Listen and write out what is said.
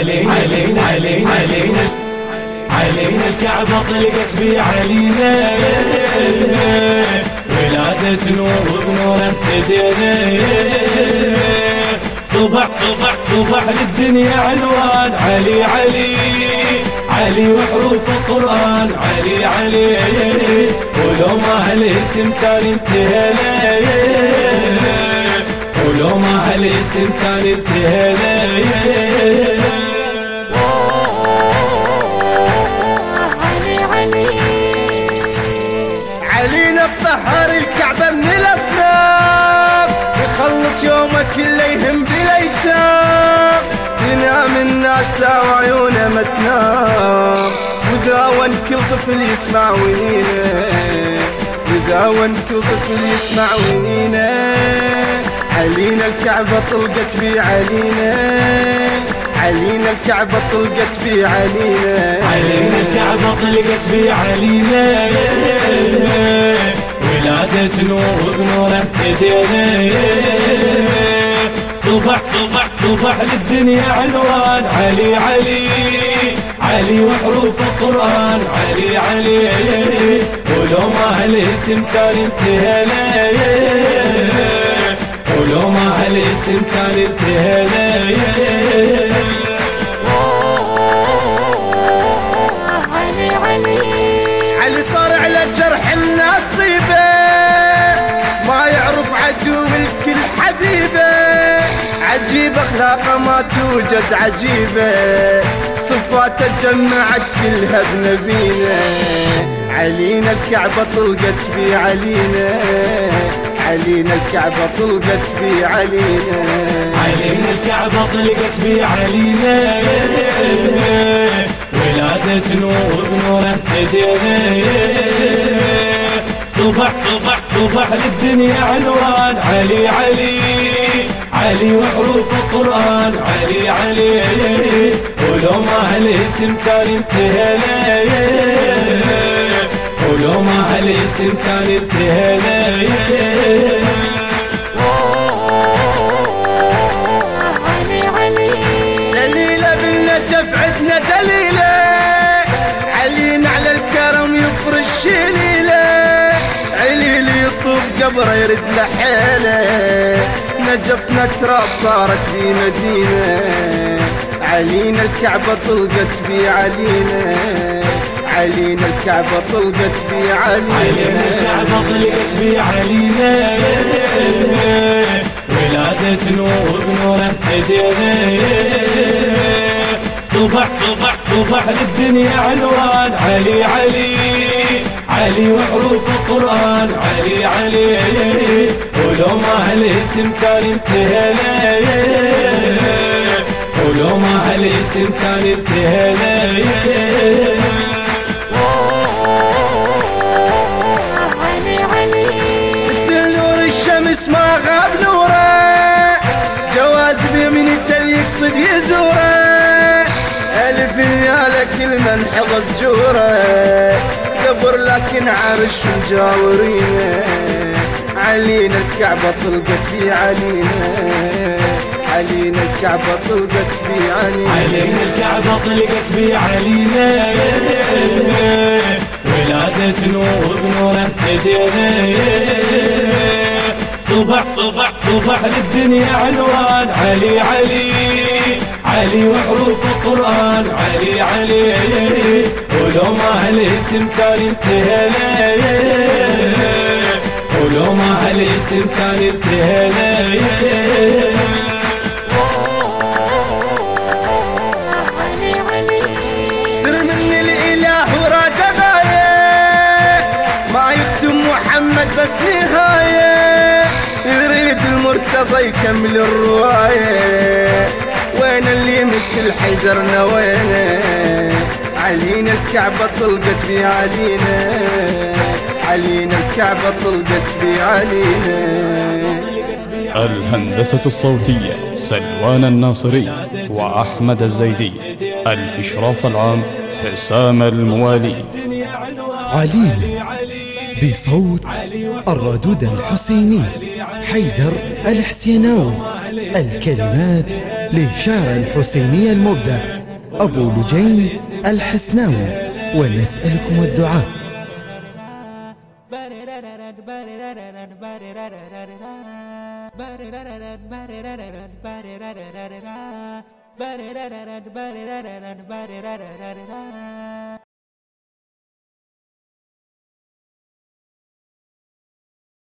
علينا علينا علينا علينا. علينا الكعبة طلقت بي علينا ولادة نور بنور ابتدينا صبح صبح صبح للدنيا عنوان. علي علي علي وحروف القرآن. علي علي ولو ما هالاسم كان انتهينا. ولو ما هالاسم كان انتهينا. لا وعيونه ما تنام وداون كل طفل يسمع ونينه وداون كل طفل يسمع ونينه علينا الكعبة طلقت بي علينا علينا الكعبة طلقت بي علينا علينا الكعبة طلقت بي علينا ولادة نور بنور ابتدينا صبح صبح صبح للدنيا عنوان. علي علي علي وحروف القرآن. علي علي ولو ما هالاسم كان انتهينا. ولو ما هالاسم كان انتهينا. اخلاقه ما توجد عجيبة صفاته تجمعت كلها بنبينا علينا الكعبة طلقت في علينا علينا الكعبة طلقت في علينا. علينا الكعبة طلقت بي علينا. ولادة نور بنور ابتدينا صبح صبح صبح للدنيا عنوان. علي علي. علي وحروف القرآن. علي علي ولو ما هالاسم كان انتهينا ولو ما هالاسم كان يطوف قبره يرد لحيله نجفنا تراب صارت في مدينة. علينا الكعبة طلقت في علينا. علينا الكعبة طلقت في علينا. علينا الكعبة طلقت بي علينا. ولادة نور بنور ابتدينا صبح صبح صبح للدنيا عنوان. علي علي. علي وحروف القرآن علي علي. ولو ما هالاسم كان انتهينا. ولو ما هالاسم كان انتهينا. ما غاب نوره يقصد يزوره. ألف ريال كل من حضر جوره قبر لكن عرش مجاورينه علينا الكعبة طلقت في علينا. علينا الكعبة طلقت في علينا. علينا الكعبة طلقت بي علينا. ولادة نور بنور ابتدينا صبح صبح صبح للدنيا عنوان. علي علي علي وحروف القرآن. علي علي. ولو ما هالاسم كان انتهينا ولو ما انتهينا غايه ما يختم محمد بس نهاية. يريد المرتضى يكمل الرواية. وين اللي مثل حيدرنا وينه؟ علينا الكعبة طلقت في علينا. علينا الكعبة طلقت في علينا. الهندسة الصوتية سلوان الناصري وأحمد الزيدي. الإشراف العام حسام الموالي. علينا بصوت الردود الحسيني. حيدر الحسيناوي. الكلمات للشاعر الحسيني المبدع. أبو لجين الحسناوي ونسألكم الدعاء.